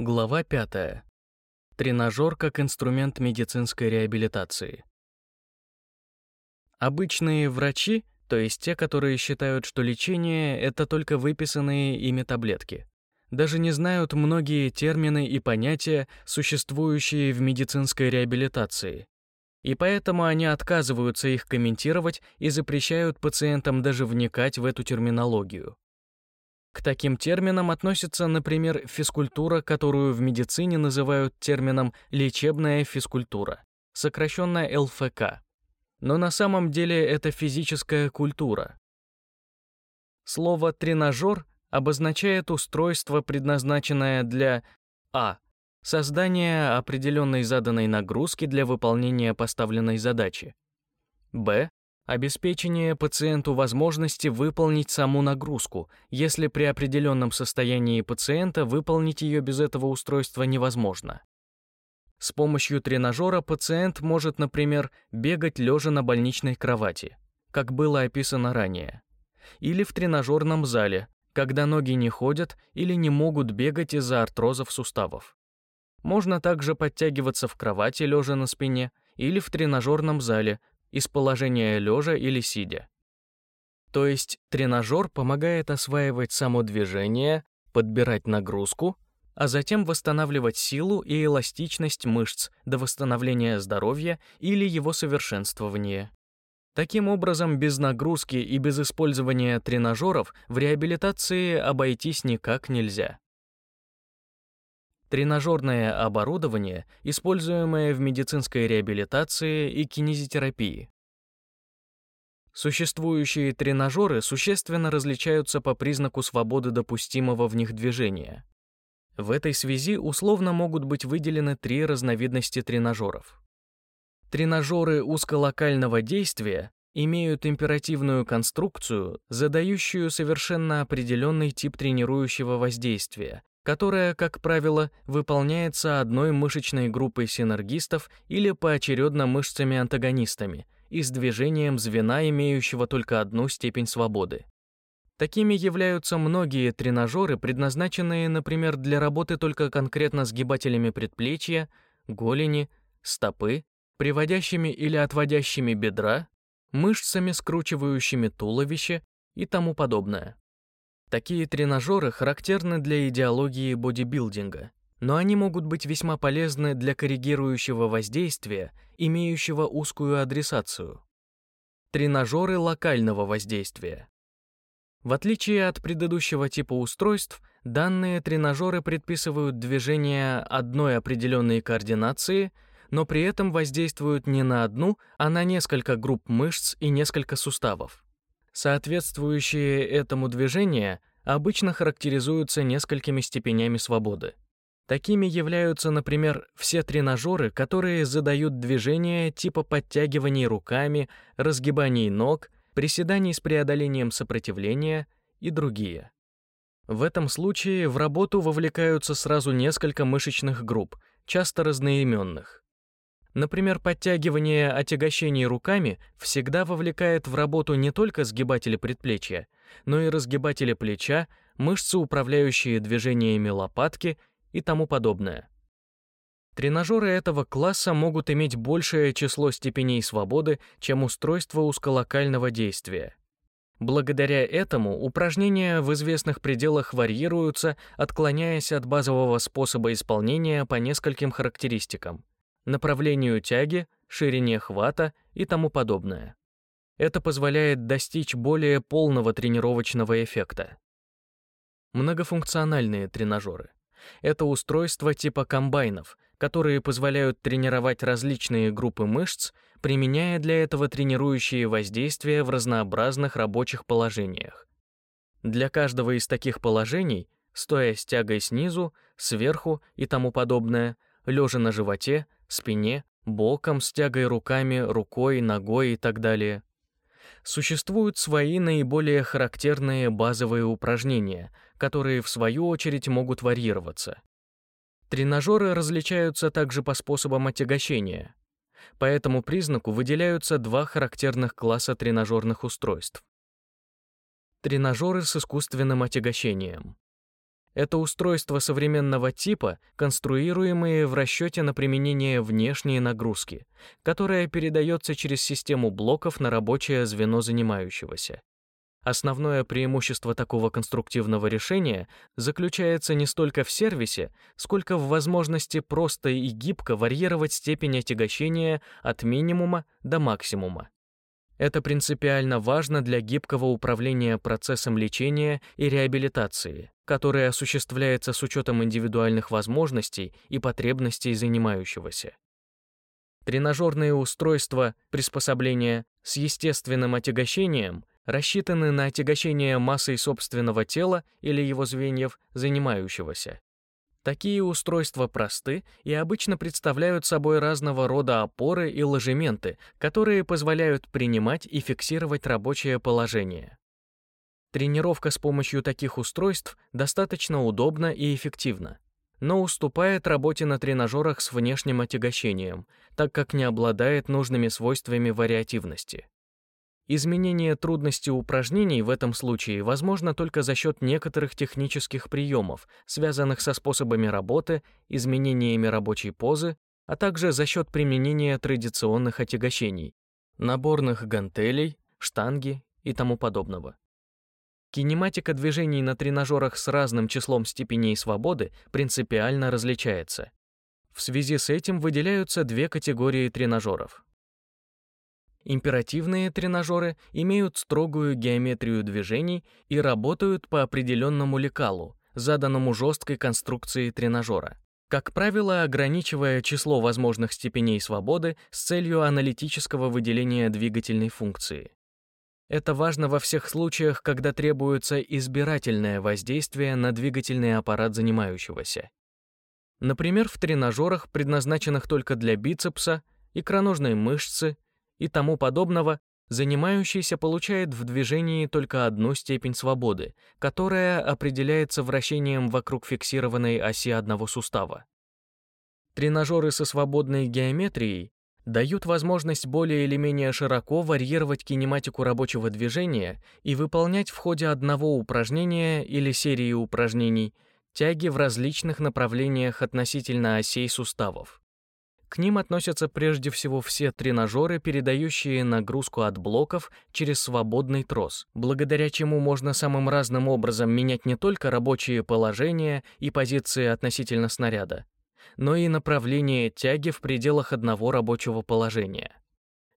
Глава 5. Тренажер как инструмент медицинской реабилитации. Обычные врачи, то есть те, которые считают, что лечение — это только выписанные ими таблетки, даже не знают многие термины и понятия, существующие в медицинской реабилитации. И поэтому они отказываются их комментировать и запрещают пациентам даже вникать в эту терминологию. К таким терминам относится, например, физкультура, которую в медицине называют термином лечебная физкультура, сокращенно ЛФК. Но на самом деле это физическая культура. Слово «тренажер» обозначает устройство, предназначенное для а. создания определенной заданной нагрузки для выполнения поставленной задачи, б обеспечение пациенту возможности выполнить саму нагрузку, если при определенном состоянии пациента выполнить ее без этого устройства невозможно. С помощью тренажера пациент может, например, бегать лежа на больничной кровати, как было описано ранее, или в тренажерном зале, когда ноги не ходят или не могут бегать из-за артрозов суставов. Можно также подтягиваться в кровати лежа на спине или в тренажерном зале, из положения лежа или сидя. То есть тренажер помогает осваивать само движение, подбирать нагрузку, а затем восстанавливать силу и эластичность мышц до восстановления здоровья или его совершенствования. Таким образом, без нагрузки и без использования тренажеров в реабилитации обойтись никак нельзя. Тренажерное оборудование, используемое в медицинской реабилитации и кинезитерапии. Существующие тренажеры существенно различаются по признаку свободы допустимого в них движения. В этой связи условно могут быть выделены три разновидности тренажеров. Тренажеры узколокального действия имеют императивную конструкцию, задающую совершенно определенный тип тренирующего воздействия, которая, как правило, выполняется одной мышечной группой синергистов или поочередно мышцами-антагонистами и с движением звена, имеющего только одну степень свободы. Такими являются многие тренажеры, предназначенные, например, для работы только конкретно сгибателями предплечья, голени, стопы, приводящими или отводящими бедра, мышцами, скручивающими туловище и тому подобное. Такие тренажеры характерны для идеологии бодибилдинга, но они могут быть весьма полезны для коррегирующего воздействия, имеющего узкую адресацию. Тренажеры локального воздействия. В отличие от предыдущего типа устройств, данные тренажеры предписывают движение одной определенной координации, но при этом воздействуют не на одну, а на несколько групп мышц и несколько суставов. Соответствующие этому движения обычно характеризуются несколькими степенями свободы. Такими являются, например, все тренажеры, которые задают движения типа подтягиваний руками, разгибаний ног, приседаний с преодолением сопротивления и другие. В этом случае в работу вовлекаются сразу несколько мышечных групп, часто разноименных. Например, подтягивание отягощений руками всегда вовлекает в работу не только сгибатели предплечья, но и разгибатели плеча, мышцы, управляющие движениями лопатки и тому подобное. Тренажеры этого класса могут иметь большее число степеней свободы, чем устройства узколокального действия. Благодаря этому упражнения в известных пределах варьируются, отклоняясь от базового способа исполнения по нескольким характеристикам направлению тяги, ширине хвата и тому подобное. Это позволяет достичь более полного тренировочного эффекта. Многофункциональные тренажеры. Это устройства типа комбайнов, которые позволяют тренировать различные группы мышц, применяя для этого тренирующие воздействия в разнообразных рабочих положениях. Для каждого из таких положений, стоя с тягой снизу, сверху и тому подобное, лежа на животе, спине, боком, с тягой руками, рукой, ногой и так далее. Существуют свои наиболее характерные базовые упражнения, которые в свою очередь могут варьироваться. Тренажеры различаются также по способам отягощения. По этому признаку выделяются два характерных класса тренажерных устройств. Тренажеры с искусственным отягощением. Это устройства современного типа, конструируемые в расчете на применение внешней нагрузки, которая передается через систему блоков на рабочее звено занимающегося. Основное преимущество такого конструктивного решения заключается не столько в сервисе, сколько в возможности просто и гибко варьировать степень отягощения от минимума до максимума. Это принципиально важно для гибкого управления процессом лечения и реабилитации, которое осуществляется с учетом индивидуальных возможностей и потребностей занимающегося. Тренажерные устройства, приспособления с естественным отягощением рассчитаны на отягощение массой собственного тела или его звеньев занимающегося. Такие устройства просты и обычно представляют собой разного рода опоры и ложементы, которые позволяют принимать и фиксировать рабочее положение. Тренировка с помощью таких устройств достаточно удобна и эффективна, но уступает работе на тренажерах с внешним отягощением, так как не обладает нужными свойствами вариативности. Изменение трудности упражнений в этом случае возможно только за счет некоторых технических приемов, связанных со способами работы, изменениями рабочей позы, а также за счет применения традиционных отягощений, наборных гантелей, штанги и тому подобного. Кинематика движений на тренажерах с разным числом степеней свободы принципиально различается. В связи с этим выделяются две категории тренажеров Императивные тренажеры имеют строгую геометрию движений и работают по определенному лекалу, заданному жесткой конструкцией тренажера, как правило, ограничивая число возможных степеней свободы с целью аналитического выделения двигательной функции. Это важно во всех случаях, когда требуется избирательное воздействие на двигательный аппарат занимающегося. Например, в тренажерах, предназначенных только для бицепса, икроножной мышцы и тому подобного, занимающийся получает в движении только одну степень свободы, которая определяется вращением вокруг фиксированной оси одного сустава. Тренажеры со свободной геометрией дают возможность более или менее широко варьировать кинематику рабочего движения и выполнять в ходе одного упражнения или серии упражнений тяги в различных направлениях относительно осей суставов. К ним относятся прежде всего все тренажеры, передающие нагрузку от блоков через свободный трос, благодаря чему можно самым разным образом менять не только рабочие положения и позиции относительно снаряда, но и направление тяги в пределах одного рабочего положения.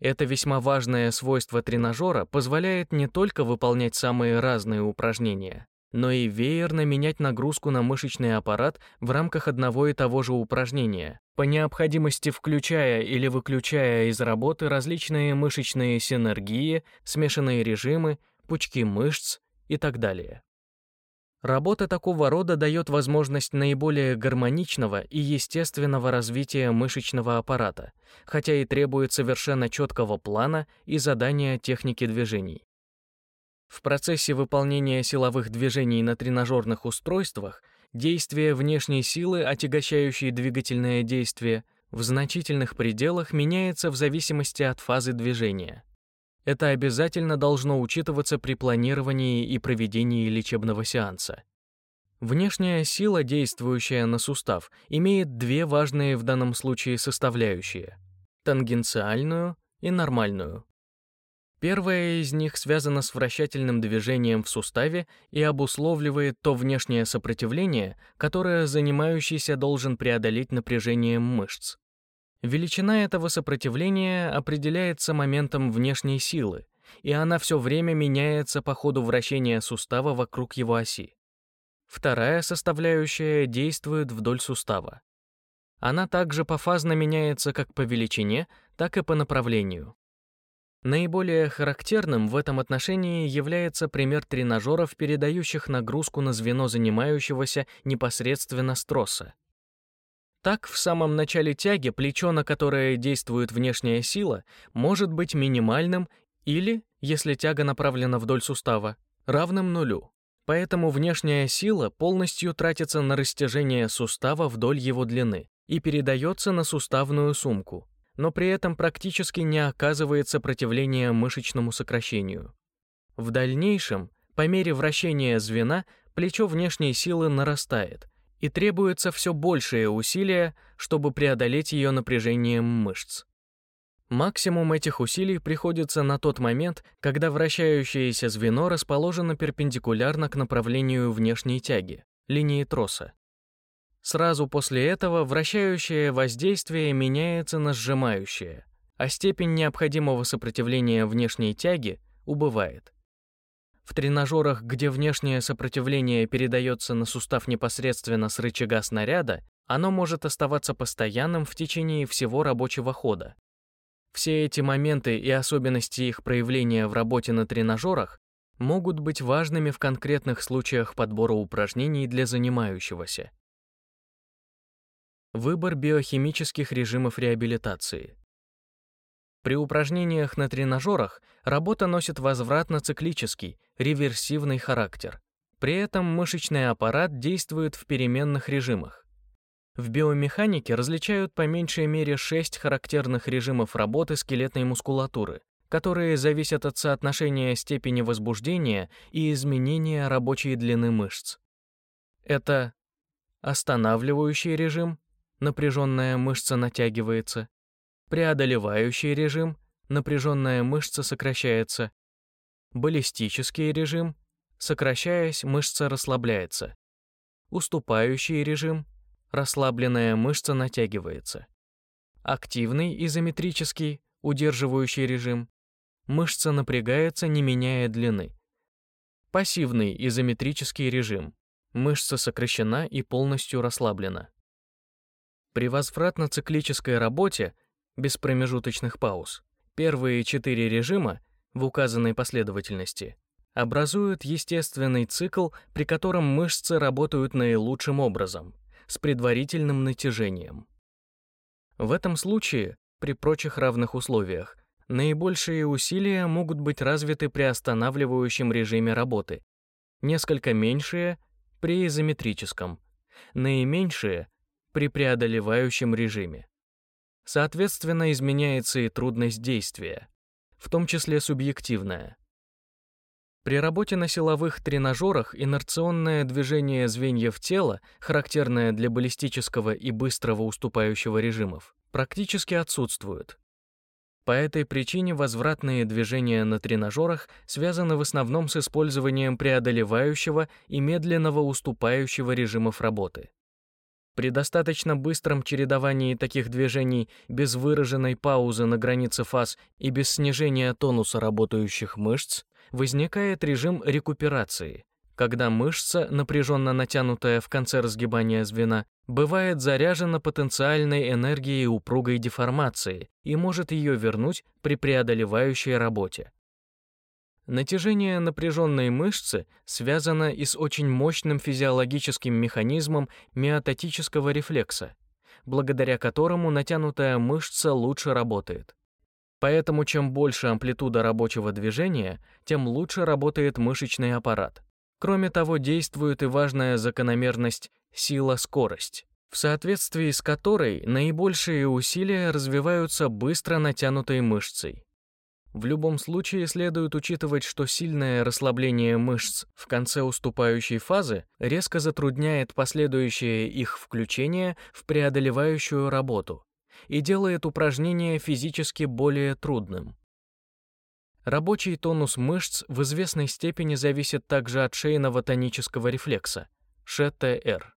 Это весьма важное свойство тренажера позволяет не только выполнять самые разные упражнения, но и веерно менять нагрузку на мышечный аппарат в рамках одного и того же упражнения, по необходимости включая или выключая из работы различные мышечные синергии, смешанные режимы, пучки мышц и так далее. Работа такого рода дает возможность наиболее гармоничного и естественного развития мышечного аппарата, хотя и требует совершенно четкого плана и задания техники движений. В процессе выполнения силовых движений на тренажерных устройствах действие внешней силы, отягощающей двигательное действие, в значительных пределах меняется в зависимости от фазы движения. Это обязательно должно учитываться при планировании и проведении лечебного сеанса. Внешняя сила, действующая на сустав, имеет две важные в данном случае составляющие – тангенциальную и нормальную. Первая из них связана с вращательным движением в суставе и обусловливает то внешнее сопротивление, которое занимающийся должен преодолеть напряжением мышц. Величина этого сопротивления определяется моментом внешней силы, и она все время меняется по ходу вращения сустава вокруг его оси. Вторая составляющая действует вдоль сустава. Она также пофазно меняется как по величине, так и по направлению. Наиболее характерным в этом отношении является пример тренажеров, передающих нагрузку на звено занимающегося непосредственно с троса. Так, в самом начале тяги плечо, на которое действует внешняя сила, может быть минимальным или, если тяга направлена вдоль сустава, равным нулю. Поэтому внешняя сила полностью тратится на растяжение сустава вдоль его длины и передается на суставную сумку, но при этом практически не оказывает сопротивления мышечному сокращению. В дальнейшем, по мере вращения звена, плечо внешней силы нарастает, и требуется все большее усилие, чтобы преодолеть ее напряжением мышц. Максимум этих усилий приходится на тот момент, когда вращающееся звено расположено перпендикулярно к направлению внешней тяги, линии троса. Сразу после этого вращающее воздействие меняется на сжимающее, а степень необходимого сопротивления внешней тяги убывает. В тренажерах, где внешнее сопротивление передается на сустав непосредственно с рычага снаряда, оно может оставаться постоянным в течение всего рабочего хода. Все эти моменты и особенности их проявления в работе на тренажерах могут быть важными в конкретных случаях подбора упражнений для занимающегося. Выбор биохимических режимов реабилитации. При упражнениях на тренажерах работа носит возвратно-циклический, реверсивный характер. При этом мышечный аппарат действует в переменных режимах. В биомеханике различают по меньшей мере шесть характерных режимов работы скелетной мускулатуры, которые зависят от соотношения степени возбуждения и изменения рабочей длины мышц. Это останавливающий режим, напряженная мышца натягивается, преодолевающий режим, напряженная мышца сокращается, баллистический режим, сокращаясь, мышца расслабляется, уступающий режим, расслабленная мышца натягивается, активный изометрический, удерживающий режим, мышца напрягается, не меняя длины, пассивный изометрический режим, мышца сокращена и полностью расслаблена. При возвратно-циклической работе, без промежуточных пауз, первые четыре режима в указанной последовательности образуют естественный цикл, при котором мышцы работают наилучшим образом, с предварительным натяжением. В этом случае, при прочих равных условиях, наибольшие усилия могут быть развиты при останавливающем режиме работы, несколько меньшие — при изометрическом, наименьшие при преодолевающем режиме. Соответственно, изменяется и трудность действия, в том числе субъективная. При работе на силовых тренажерах инерционное движение звеньев тела, характерное для баллистического и быстрого уступающего режимов, практически отсутствует. По этой причине возвратные движения на тренажерах связаны в основном с использованием преодолевающего и медленного уступающего режимов работы. При достаточно быстром чередовании таких движений без выраженной паузы на границе фаз и без снижения тонуса работающих мышц возникает режим рекуперации, когда мышца, напряженно натянутая в конце разгибания звена, бывает заряжена потенциальной энергией упругой деформации и может ее вернуть при преодолевающей работе. Натяжение напряженной мышцы связано и с очень мощным физиологическим механизмом миотатического рефлекса, благодаря которому натянутая мышца лучше работает. Поэтому чем больше амплитуда рабочего движения, тем лучше работает мышечный аппарат. Кроме того, действует и важная закономерность сила-скорость, в соответствии с которой наибольшие усилия развиваются быстро натянутой мышцей. В любом случае следует учитывать, что сильное расслабление мышц в конце уступающей фазы резко затрудняет последующее их включение в преодолевающую работу и делает упражнение физически более трудным. Рабочий тонус мышц в известной степени зависит также от шейного тонического рефлекса, ШТР.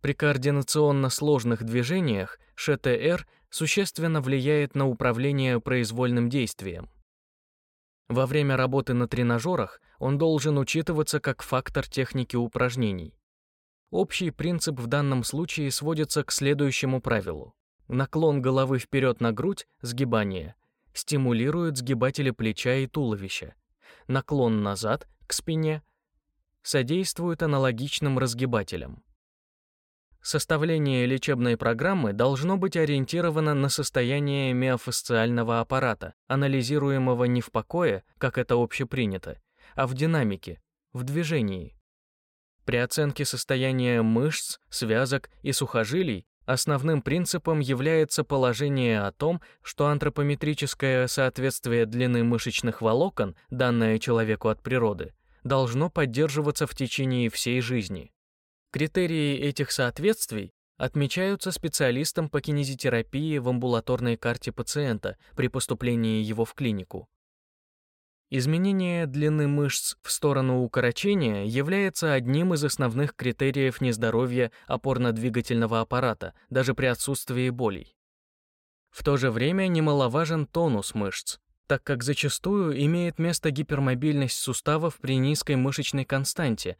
При координационно сложных движениях ШТР существенно влияет на управление произвольным действием. Во время работы на тренажерах он должен учитываться как фактор техники упражнений. Общий принцип в данном случае сводится к следующему правилу. Наклон головы вперед на грудь, сгибание, стимулирует сгибатели плеча и туловища. Наклон назад, к спине, содействует аналогичным разгибателям. Составление лечебной программы должно быть ориентировано на состояние миофасциального аппарата, анализируемого не в покое, как это общепринято, а в динамике, в движении. При оценке состояния мышц, связок и сухожилий основным принципом является положение о том, что антропометрическое соответствие длины мышечных волокон, данное человеку от природы, должно поддерживаться в течение всей жизни. Критерии этих соответствий отмечаются специалистом по кинезитерапии в амбулаторной карте пациента при поступлении его в клинику. Изменение длины мышц в сторону укорочения является одним из основных критериев нездоровья опорно-двигательного аппарата, даже при отсутствии болей. В то же время немаловажен тонус мышц, так как зачастую имеет место гипермобильность суставов при низкой мышечной константе,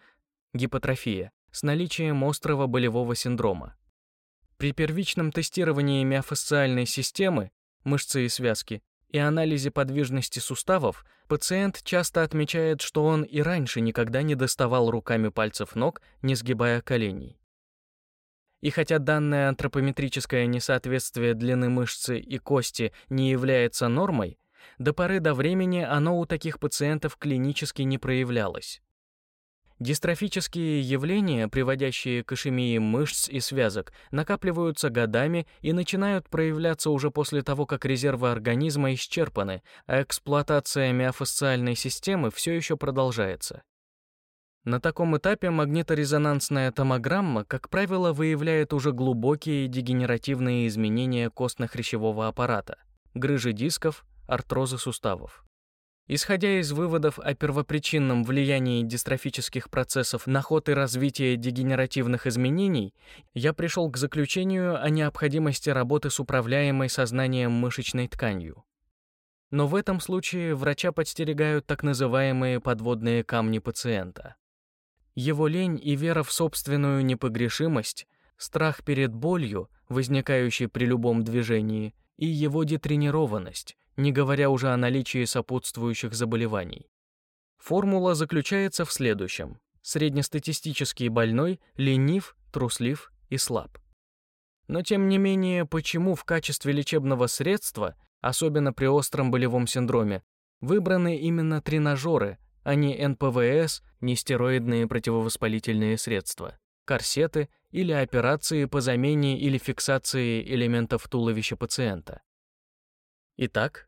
гипотрофия, с наличием острого болевого синдрома. При первичном тестировании миофасциальной системы, мышцы и связки, и анализе подвижности суставов пациент часто отмечает, что он и раньше никогда не доставал руками пальцев ног, не сгибая коленей. И хотя данное антропометрическое несоответствие длины мышцы и кости не является нормой, до поры до времени оно у таких пациентов клинически не проявлялось. Дистрофические явления, приводящие к ишемии мышц и связок, накапливаются годами и начинают проявляться уже после того, как резервы организма исчерпаны, а эксплуатация миофасциальной системы все еще продолжается. На таком этапе магниторезонансная томограмма, как правило, выявляет уже глубокие дегенеративные изменения костно-хрящевого аппарата, грыжи дисков, артрозы суставов. Исходя из выводов о первопричинном влиянии дистрофических процессов на ход и развитие дегенеративных изменений, я пришел к заключению о необходимости работы с управляемой сознанием мышечной тканью. Но в этом случае врача подстерегают так называемые подводные камни пациента. Его лень и вера в собственную непогрешимость, страх перед болью, возникающей при любом движении, и его детренированность, не говоря уже о наличии сопутствующих заболеваний. Формула заключается в следующем. Среднестатистический больной ленив, труслив и слаб. Но тем не менее, почему в качестве лечебного средства, особенно при остром болевом синдроме, выбраны именно тренажеры, а не НПВС, нестероидные противовоспалительные средства, корсеты или операции по замене или фиксации элементов туловища пациента? Итак,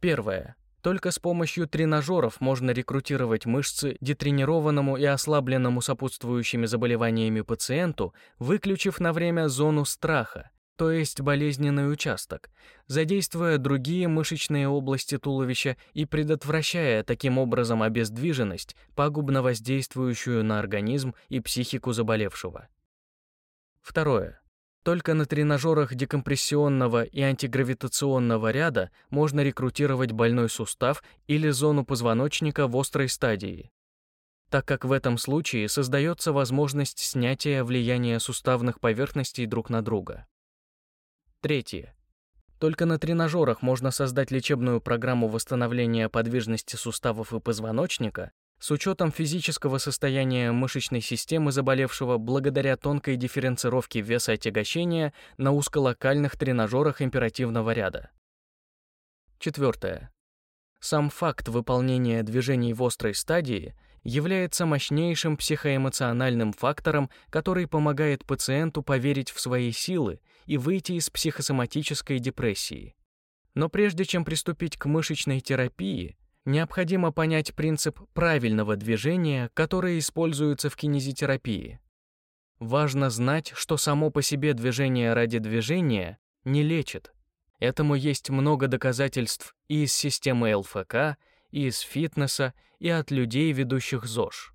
первое. Только с помощью тренажеров можно рекрутировать мышцы детренированному и ослабленному сопутствующими заболеваниями пациенту, выключив на время зону страха, то есть болезненный участок, задействуя другие мышечные области туловища и предотвращая таким образом обездвиженность, пагубно воздействующую на организм и психику заболевшего. Второе. Только на тренажерах декомпрессионного и антигравитационного ряда можно рекрутировать больной сустав или зону позвоночника в острой стадии, так как в этом случае создается возможность снятия влияния суставных поверхностей друг на друга. Третье. Только на тренажерах можно создать лечебную программу восстановления подвижности суставов и позвоночника с учетом физического состояния мышечной системы заболевшего благодаря тонкой дифференцировке веса отягощения на узколокальных тренажерах императивного ряда. Четвертое. Сам факт выполнения движений в острой стадии является мощнейшим психоэмоциональным фактором, который помогает пациенту поверить в свои силы и выйти из психосоматической депрессии. Но прежде чем приступить к мышечной терапии, необходимо понять принцип правильного движения, который используется в кинезитерапии. Важно знать, что само по себе движение ради движения не лечит. Этому есть много доказательств и из системы ЛФК, и из фитнеса, и от людей, ведущих ЗОЖ.